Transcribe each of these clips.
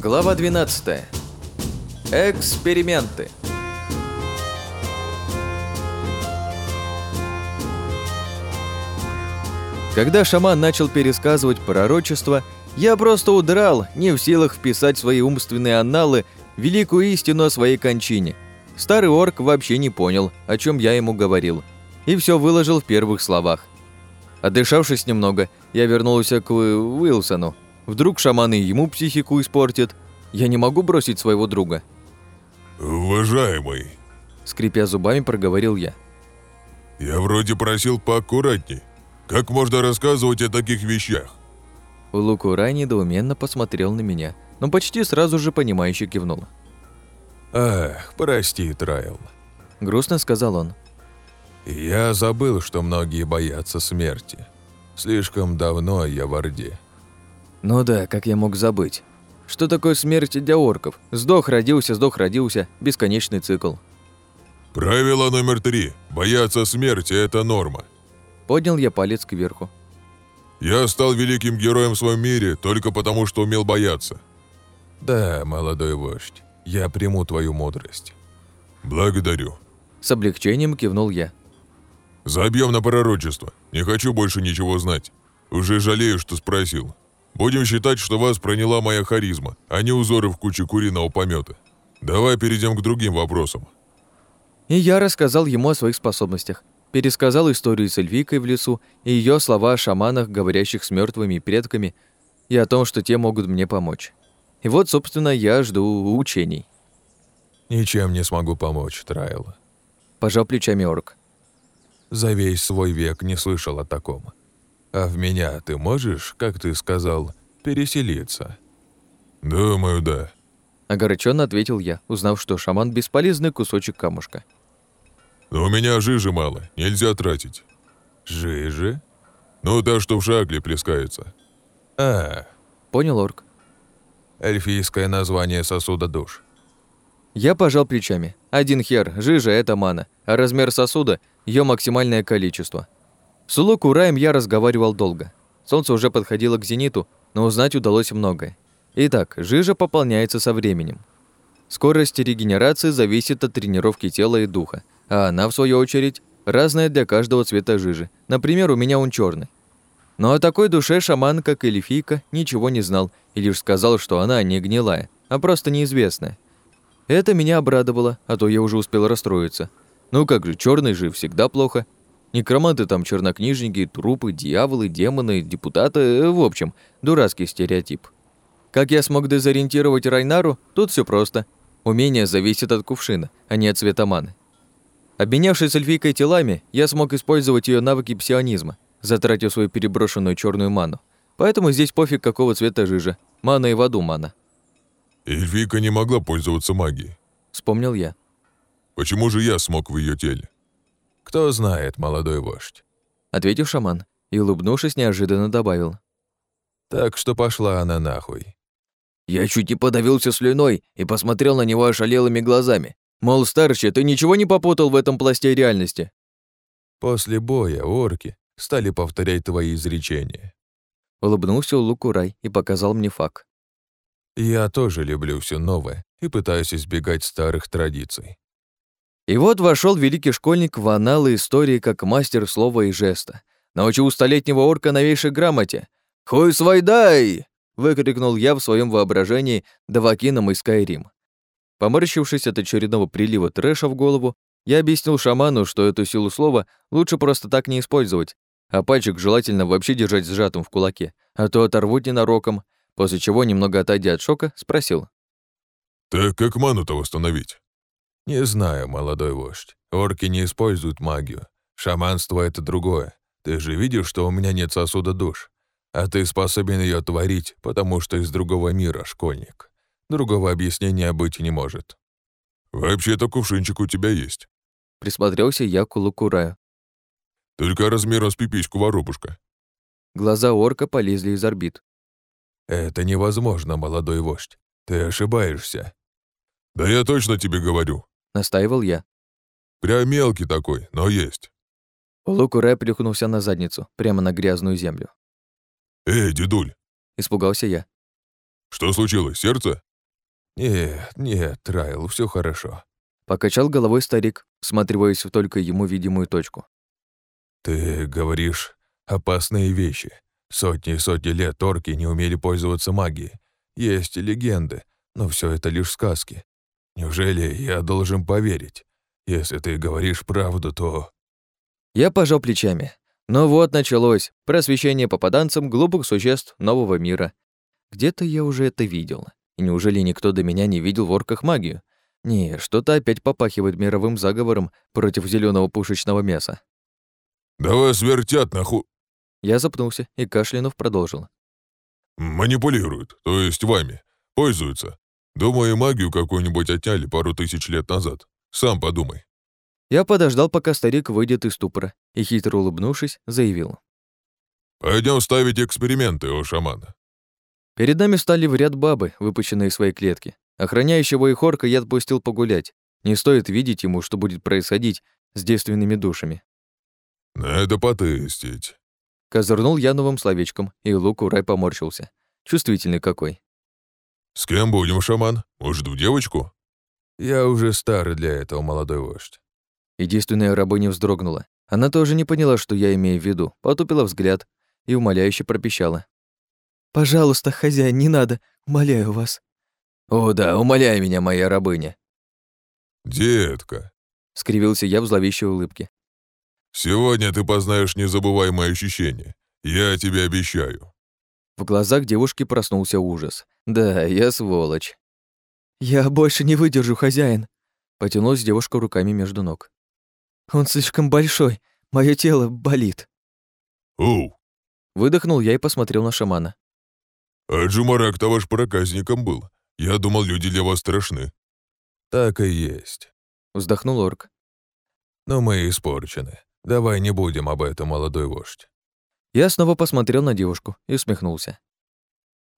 Глава 12. Эксперименты. Когда шаман начал пересказывать пророчество, я просто удрал, не в силах вписать свои умственные анналы великую истину о своей кончине. Старый орк вообще не понял, о чем я ему говорил, и все выложил в первых словах. Отдышавшись немного, я вернулся к Уилсону. Вдруг шаман и ему психику испортит. Я не могу бросить своего друга. «Уважаемый», — скрипя зубами, проговорил я. «Я вроде просил поаккуратней. Как можно рассказывать о таких вещах?» Лукурай недоуменно посмотрел на меня, но почти сразу же понимающе кивнул. «Ах, прости, Трайл», — грустно сказал он. «Я забыл, что многие боятся смерти. Слишком давно я в Орде». «Ну да, как я мог забыть? Что такое смерть для орков? Сдох, родился, сдох, родился. Бесконечный цикл». «Правило номер три. Бояться смерти – это норма». Поднял я палец кверху. «Я стал великим героем в своем мире только потому, что умел бояться». «Да, молодой вождь, я приму твою мудрость». «Благодарю». С облегчением кивнул я. «Забьем на пророчество. Не хочу больше ничего знать. Уже жалею, что спросил. Будем считать, что вас проняла моя харизма, а не узоры в куче куриного помета. Давай перейдем к другим вопросам». И я рассказал ему о своих способностях. Пересказал историю с Эльвикой в лесу и ее слова о шаманах, говорящих с мертвыми предками, и о том, что те могут мне помочь. И вот, собственно, я жду учений. «Ничем не смогу помочь, Трайл», – пожал плечами орк. «За весь свой век не слышал о таком. А в меня ты можешь, как ты сказал, переселиться?» «Думаю, да», — огорченно ответил я, узнав, что шаман — бесполезный кусочек камушка. «Но у меня жижи мало, нельзя тратить». «Жижи?» «Ну, та, что в шагле плескается». «А, понял орк. Эльфийское название сосуда душ». Я пожал плечами. Один хер, жижа — это мана, а размер сосуда — ее максимальное количество — с Улуку-Раем я разговаривал долго. Солнце уже подходило к зениту, но узнать удалось многое. Итак, жижа пополняется со временем. Скорость регенерации зависит от тренировки тела и духа, а она, в свою очередь, разная для каждого цвета жижи. Например, у меня он черный. Но о такой душе шаман, как Эльфийка, ничего не знал и лишь сказал, что она не гнилая, а просто неизвестная. Это меня обрадовало, а то я уже успел расстроиться. Ну как же, черный жив всегда плохо, Некроманты там чернокнижники, трупы, дьяволы, демоны, депутаты, э, в общем, дурацкий стереотип. Как я смог дезориентировать Райнару, тут все просто. Умение зависит от кувшина, а не от цвета маны. Обменявшись с эльфийкой телами, я смог использовать ее навыки псионизма, затратив свою переброшенную черную ману. Поэтому здесь пофиг, какого цвета жижа. Мана и в аду мана. Эльфийка не могла пользоваться магией. Вспомнил я. Почему же я смог в ее теле? «Кто знает, молодой вождь», — ответил шаман и, улыбнувшись, неожиданно добавил. «Так что пошла она нахуй». Я чуть не подавился слюной и посмотрел на него ошалелыми глазами. Мол, старче, ты ничего не попутал в этом пласте реальности? После боя орки стали повторять твои изречения. Улыбнулся Лукурай и показал мне факт. Я тоже люблю все новое и пытаюсь избегать старых традиций. И вот вошел великий школьник в аналы истории как мастер слова и жеста. Научил столетнего орка новейшей грамоте. «Хуй свайдай!» — выкрикнул я в своем воображении Давакином из Скайрим. Поморщившись от очередного прилива трэша в голову, я объяснил шаману, что эту силу слова лучше просто так не использовать, а пальчик желательно вообще держать сжатым в кулаке, а то оторвут ненароком, после чего, немного отойдя от шока, спросил. «Так как ману-то восстановить?» «Не знаю, молодой вождь. Орки не используют магию. Шаманство — это другое. Ты же видишь, что у меня нет сосуда душ. А ты способен ее творить, потому что из другого мира, школьник. Другого объяснения быть не может». «Вообще-то кувшинчик у тебя есть». Присмотрелся я к Лукураю. «Только размером с пипичку воробушка». Глаза орка полезли из орбит. «Это невозможно, молодой вождь. Ты ошибаешься». «Да я точно тебе говорю настаивал я. Прям мелкий такой, но есть. Лукурай плюхнулся на задницу, прямо на грязную землю. «Эй, дедуль!» Испугался я. «Что случилось, сердце?» «Нет, нет, Трайл, все хорошо». Покачал головой старик, всматриваясь в только ему видимую точку. «Ты говоришь опасные вещи. Сотни и сотни лет орки не умели пользоваться магией. Есть легенды, но все это лишь сказки. Неужели я должен поверить? Если ты говоришь правду, то...» Я пожал плечами. Но вот началось просвещение попаданцам глупых существ нового мира. Где-то я уже это видел. И неужели никто до меня не видел в орках магию? Не, что-то опять попахивает мировым заговором против зеленого пушечного мяса. «Да вас вертят наху...» Я запнулся и кашлянув продолжил. «Манипулируют, то есть вами. Пользуются. Думаю, магию какую-нибудь отняли пару тысяч лет назад. Сам подумай». Я подождал, пока старик выйдет из ступора, и, хитро улыбнувшись, заявил. Пойдем ставить эксперименты, о шаман». Перед нами стали в ряд бабы, выпущенные из своей клетки. Охраняющего их орка я отпустил погулять. Не стоит видеть ему, что будет происходить с девственными душами. «Надо потестить». Козырнул я новым словечком, и лук урай поморщился. Чувствительный какой. «С кем будем, шаман? Может, в девочку?» «Я уже старый для этого, молодой вождь». Единственная рабыня вздрогнула. Она тоже не поняла, что я имею в виду, потупила взгляд и умоляюще пропищала. «Пожалуйста, хозяин, не надо, умоляю вас». «О да, умоляй меня, моя рабыня». «Детка», — скривился я в зловещей улыбке. «Сегодня ты познаешь незабываемые ощущения. Я тебе обещаю». В глазах девушки проснулся ужас. «Да, я сволочь». «Я больше не выдержу, хозяин», — потянулась девушка руками между ног. Он слишком большой. Мое тело болит. Оу. Выдохнул я и посмотрел на шамана. А Джумарак-то ваш проказником был. Я думал, люди для вас страшны. Так и есть. Вздохнул орк. Но мы испорчены. Давай не будем об этом, молодой вождь. Я снова посмотрел на девушку и усмехнулся.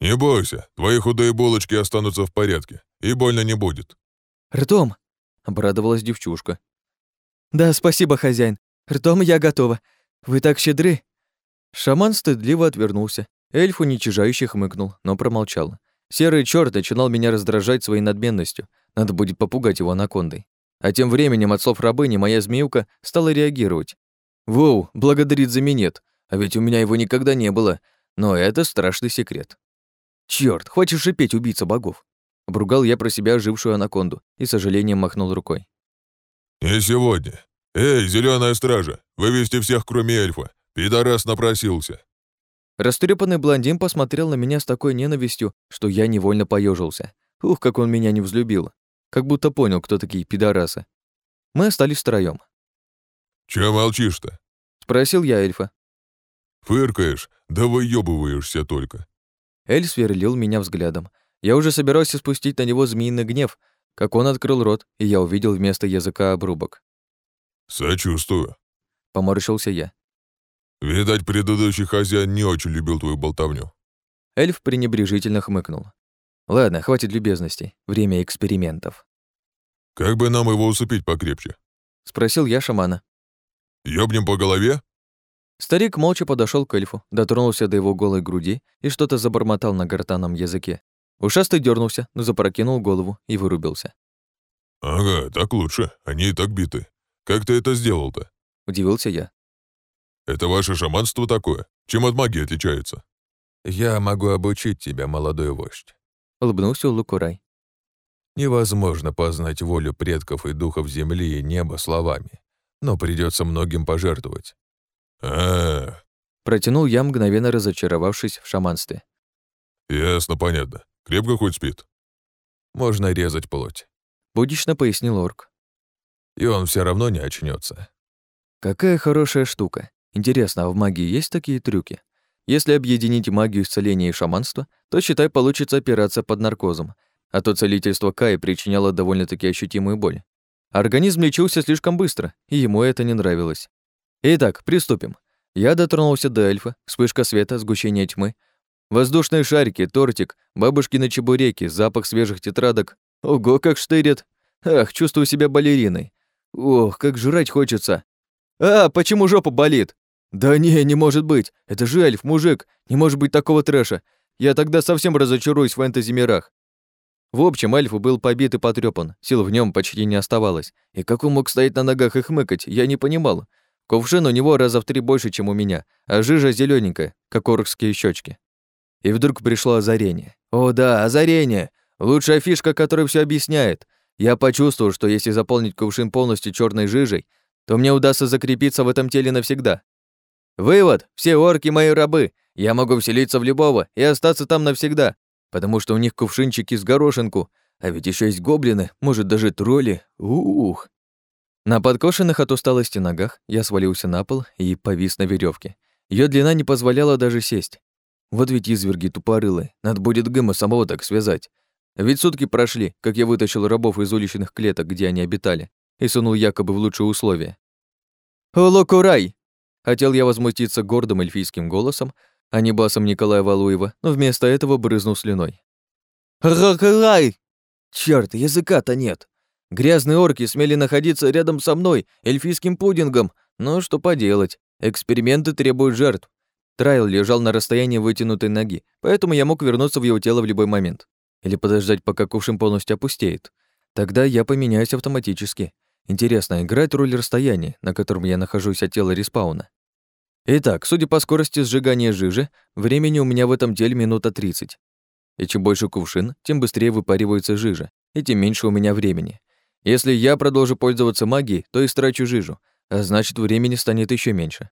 «Не бойся, твои худые булочки останутся в порядке, и больно не будет». «Ртом!» — обрадовалась девчушка. «Да, спасибо, хозяин. Ртом я готова. Вы так щедры». Шаман стыдливо отвернулся. Эльф уничижающе хмыкнул, но промолчал. Серый черт начинал меня раздражать своей надменностью. Надо будет попугать его анакондой. А тем временем от слов рабыни моя змеюка стала реагировать. «Воу, благодарит за минет. А ведь у меня его никогда не было. Но это страшный секрет». Черт, хочешь шипеть, убийца богов?» Обругал я про себя ожившую анаконду и, с сожалением, махнул рукой. «Не сегодня. Эй, зеленая стража, вывести всех, кроме эльфа. Пидорас напросился». Растрепанный блондин посмотрел на меня с такой ненавистью, что я невольно поежился. Ух, как он меня не взлюбил. Как будто понял, кто такие пидорасы. Мы остались втроём. «Чё молчишь-то?» — спросил я эльфа. «Фыркаешь, да выёбываешься только». Эль сверлил меня взглядом. Я уже собирался спустить на него змеиный гнев, как он открыл рот, и я увидел вместо языка обрубок. «Сочувствую», — поморщился я. «Видать, предыдущий хозяин не очень любил твою болтовню». Эльф пренебрежительно хмыкнул. «Ладно, хватит любезностей. Время экспериментов». «Как бы нам его усыпить покрепче?» — спросил я шамана. «Ёбнем по голове?» Старик молча подошел к эльфу, дотронулся до его голой груди и что-то забормотал на гортанном языке. Ушастый дернулся, но запрокинул голову и вырубился. «Ага, так лучше. Они и так биты. Как ты это сделал-то?» — удивился я. «Это ваше шаманство такое? Чем от магии отличается?» «Я могу обучить тебя, молодой вождь», — улыбнулся Лукурай. «Невозможно познать волю предков и духов земли и неба словами, но придется многим пожертвовать». А, Протянул я, мгновенно разочаровавшись в шаманстве. «Ясно, понятно. Крепко хоть спит?» «Можно резать плоть», — будично пояснил орк. «И он все равно не очнется. Какая хорошая штука. Интересно, а в магии есть такие трюки? Если объединить магию исцеления и шаманства, то, считай, получится операция под наркозом, а то целительство Каи причиняло довольно-таки ощутимую боль. Организм лечился слишком быстро, и ему это не нравилось. Итак, приступим. Я дотронулся до эльфа, вспышка света, сгущение тьмы, Воздушные шарики, тортик, бабушкины чебуреки, запах свежих тетрадок. Ого, как штырит. Ах, чувствую себя балериной. Ох, как жрать хочется. А, почему жопа болит? Да не, не может быть. Это же эльф, мужик. Не может быть такого трэша. Я тогда совсем разочаруюсь в фэнтези-мирах. В общем, эльф был побит и потрёпан, сил в нем почти не оставалось. И как он мог стоять на ногах и хмыкать, я не понимал. Кувшин у него раза в три больше, чем у меня, а жижа зелененькая, как оркские щечки. И вдруг пришло озарение. О да, озарение! Лучшая фишка, которая все объясняет. Я почувствовал, что если заполнить кувшин полностью черной жижей, то мне удастся закрепиться в этом теле навсегда. Вывод. Все орки мои рабы. Я могу вселиться в любого и остаться там навсегда, потому что у них кувшинчики с горошинку, а ведь еще есть гоблины, может, даже тролли. Ух. На подкошенных от усталости ногах я свалился на пол и повис на веревке. Ее длина не позволяла даже сесть. Вот ведь изверги тупорылые, надо будет Гэма самого так связать. Ведь сутки прошли, как я вытащил рабов из уличных клеток, где они обитали, и сунул якобы в лучшие условия. «Локурай!» Хотел я возмутиться гордым эльфийским голосом, а не басом Николая Валуева, но вместо этого брызнул слюной. «Ракарай!» Чёрт, языка-то нет. Грязные орки смели находиться рядом со мной, эльфийским пудингом, но что поделать, эксперименты требуют жертв. Трайл лежал на расстоянии вытянутой ноги, поэтому я мог вернуться в его тело в любой момент. Или подождать, пока кувшин полностью опустеет. Тогда я поменяюсь автоматически. Интересно, играет роль расстояния, на котором я нахожусь от тела респауна? Итак, судя по скорости сжигания жижи, времени у меня в этом теле минута 30. И чем больше кувшин, тем быстрее выпаривается жижа, и тем меньше у меня времени. Если я продолжу пользоваться магией, то истрачу жижу, а значит, времени станет еще меньше.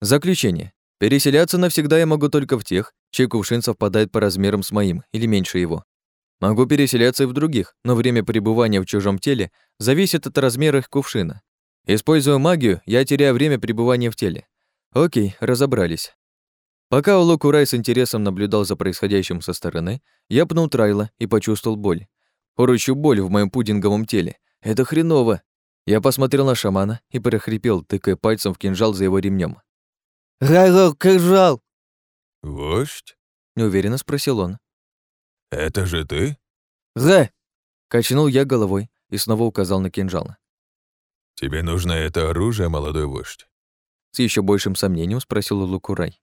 Заключение. Переселяться навсегда я могу только в тех, чей кувшин совпадает по размерам с моим или меньше его. Могу переселяться и в других, но время пребывания в чужом теле зависит от размера их кувшина. Используя магию, я теряю время пребывания в теле. Окей, разобрались. Пока Улокурай с интересом наблюдал за происходящим со стороны, я пнул Трайла и почувствовал боль. Поручу боль в моем пудинговом теле. Это хреново. Я посмотрел на шамана и прохрипел, тыкая пальцем в кинжал за его ремнем. «Райло, кинжал!» «Вождь?» — неуверенно спросил он. «Это же ты?» «Г!» — качнул я головой и снова указал на кинжал. «Тебе нужно это оружие, молодой вождь?» С еще большим сомнением спросил Лукурай.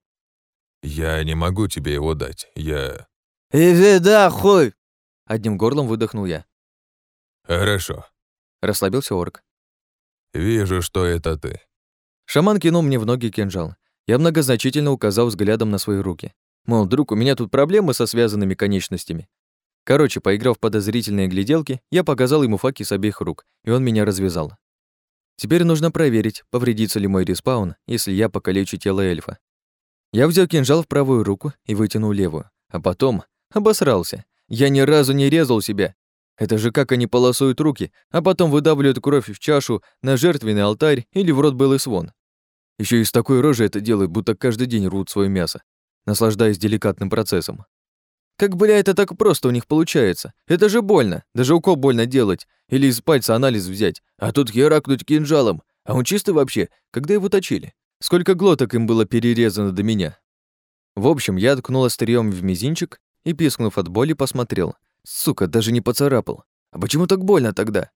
«Я не могу тебе его дать. Я...» «Иди да, хуй!» Одним горлом выдохнул я. «Хорошо». Расслабился орк. «Вижу, что это ты». Шаман кинул мне в ноги кинжал. Я многозначительно указал взглядом на свои руки. Мол, друг, у меня тут проблемы со связанными конечностями. Короче, поиграв в подозрительные гляделки, я показал ему факи с обеих рук, и он меня развязал. Теперь нужно проверить, повредится ли мой респаун, если я покалечу тело эльфа. Я взял кинжал в правую руку и вытянул левую, а потом обосрался. Я ни разу не резал себя. Это же как они полосуют руки, а потом выдавливают кровь в чашу на жертвенный алтарь или в рот белый свон. Еще и с такой рожей это делают, будто каждый день рвут свое мясо, наслаждаясь деликатным процессом. Как, бля, это так просто у них получается? Это же больно. Даже укол больно делать. Или из пальца анализ взять. А тут херакнуть кинжалом. А он чистый вообще. Когда его точили? Сколько глоток им было перерезано до меня? В общем, я ткнул острием в мизинчик и, пискнув от боли, посмотрел. Сука, даже не поцарапал. А почему так больно тогда?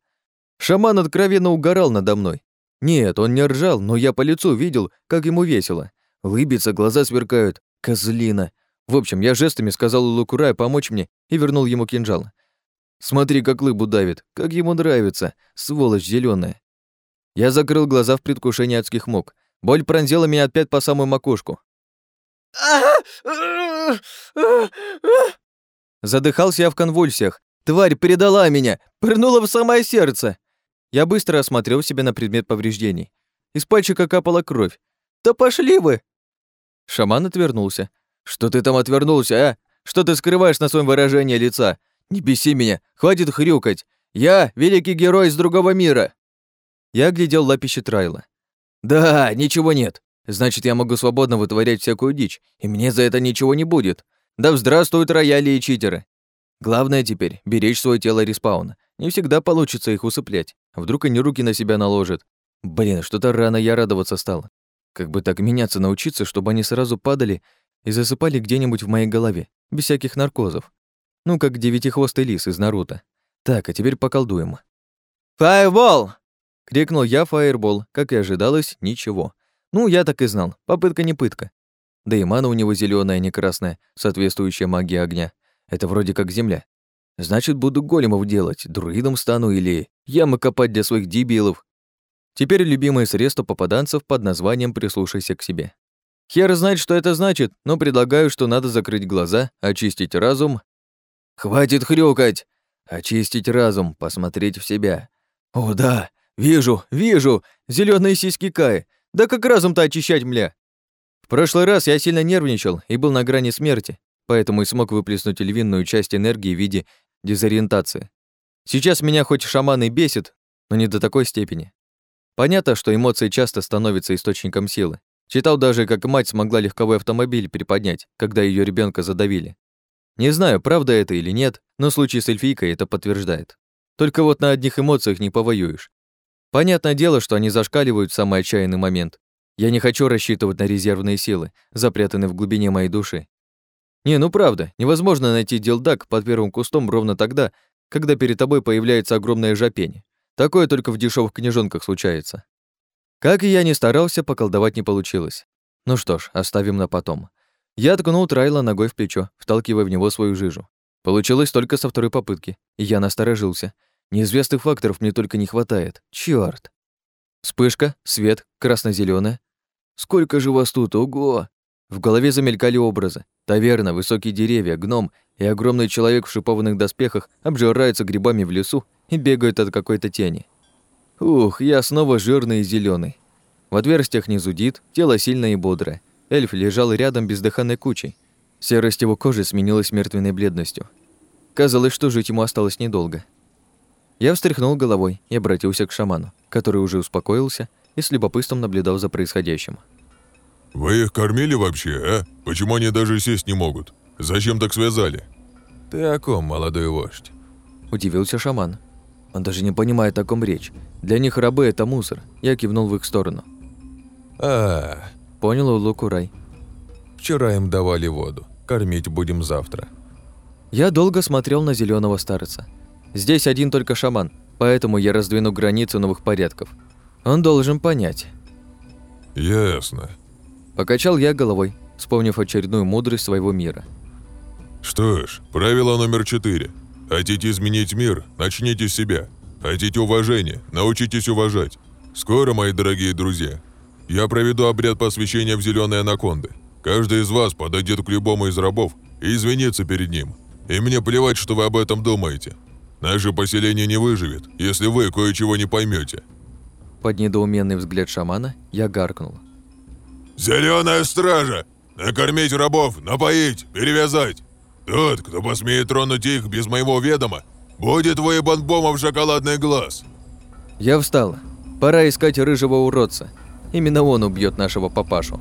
Шаман откровенно угорал надо мной. Нет, он не ржал, но я по лицу видел, как ему весело. Лыбится, глаза сверкают. Козлина. В общем, я жестами сказал Лукураю помочь мне и вернул ему кинжал. Смотри, как лыбу давит, как ему нравится, сволочь зеленая. Я закрыл глаза в предвкушении адских мук. Боль пронзила меня от пят по самую макушку. Задыхался я в конвульсиях. Тварь предала меня, пырнула в самое сердце. Я быстро осмотрел себя на предмет повреждений. Из пальчика капала кровь. «Да пошли вы!» Шаман отвернулся, «Что ты там отвернулся, а? Что ты скрываешь на своем выражении лица? Не беси меня, хватит хрюкать. Я великий герой из другого мира!» Я глядел лапище Трайла. «Да, ничего нет. Значит, я могу свободно вытворять всякую дичь, и мне за это ничего не будет. Да здравствуют рояли и читеры. Главное теперь — беречь свое тело респауна. Не всегда получится их усыплять. Вдруг они руки на себя наложат. Блин, что-то рано я радоваться стал. Как бы так меняться научиться, чтобы они сразу падали и засыпали где-нибудь в моей голове, без всяких наркозов. Ну, как девятихвостый лис из Наруто. Так, а теперь поколдуем. «Фаербол!» — крикнул я фаербол. Как и ожидалось, ничего. Ну, я так и знал. Попытка не пытка. Да и мана у него зеленая, не красная, соответствующая магии огня. Это вроде как земля. Значит, буду големов делать, друидом стану или ямы копать для своих дебилов. Теперь любимое средство попаданцев под названием «прислушайся к себе». Хер знает, что это значит, но предлагаю, что надо закрыть глаза, очистить разум. Хватит хрюкать! Очистить разум, посмотреть в себя. О, да, вижу, вижу, зеленые сиськи Каи. Да как разум-то очищать, мля? В прошлый раз я сильно нервничал и был на грани смерти, поэтому и смог выплеснуть львиную часть энергии в виде дезориентации. Сейчас меня хоть шаман и бесит, но не до такой степени. Понятно, что эмоции часто становятся источником силы. Читал даже, как мать смогла легковой автомобиль приподнять, когда ее ребенка задавили. Не знаю, правда это или нет, но случай с эльфийкой это подтверждает. Только вот на одних эмоциях не повоюешь. Понятное дело, что они зашкаливают в самый отчаянный момент. Я не хочу рассчитывать на резервные силы, запрятанные в глубине моей души. Не, ну правда, невозможно найти делдак под первым кустом ровно тогда, когда перед тобой появляется огромная жопень. Такое только в дешевых книжонках случается. Как и я не старался, поколдовать не получилось. Ну что ж, оставим на потом. Я ткнул Трайла ногой в плечо, вталкивая в него свою жижу. Получилось только со второй попытки, и я насторожился. Неизвестных факторов мне только не хватает. Чёрт. Вспышка, свет, красно зеленая Сколько же вас тут, ого! В голове замелькали образы. Таверна, высокие деревья, гном и огромный человек в шипованных доспехах обжираются грибами в лесу и бегают от какой-то тени. Ух, я снова жирный и зеленый. В отверстиях не зудит, тело сильное и бодрое. Эльф лежал рядом бездыханной кучей. Серость его кожи сменилась мертвенной бледностью. Казалось, что жить ему осталось недолго. Я встряхнул головой и обратился к шаману, который уже успокоился и с любопытством наблюдал за происходящим. «Вы их кормили вообще, а? Почему они даже сесть не могут? Зачем так связали?» «Ты о ком, молодой вождь?» Удивился шаман. Он даже не понимает, о ком речь. Для них рабы – это мусор. Я кивнул в их сторону. а Понял Улукурай. Вчера им давали воду. Кормить будем завтра. Я долго смотрел на зеленого старца. Здесь один только шаман, поэтому я раздвину границу новых порядков. Он должен понять. «Ясно», Покачал я головой, вспомнив очередную мудрость своего мира. «Что ж, правило номер четыре. Хотите изменить мир, начните с себя. Хотите уважения, научитесь уважать. Скоро, мои дорогие друзья, я проведу обряд посвящения в зеленые анаконды. Каждый из вас подойдет к любому из рабов и извинится перед ним. И мне плевать, что вы об этом думаете. Наше поселение не выживет, если вы кое-чего не поймете. Под недоуменный взгляд шамана я гаркнул. «Зеленая стража! Накормить рабов, напоить, перевязать! Тот, кто посмеет тронуть их без моего ведома, будет выебан бомбом в шоколадный глаз!» Я встал. Пора искать рыжего уродца. Именно он убьет нашего папашу.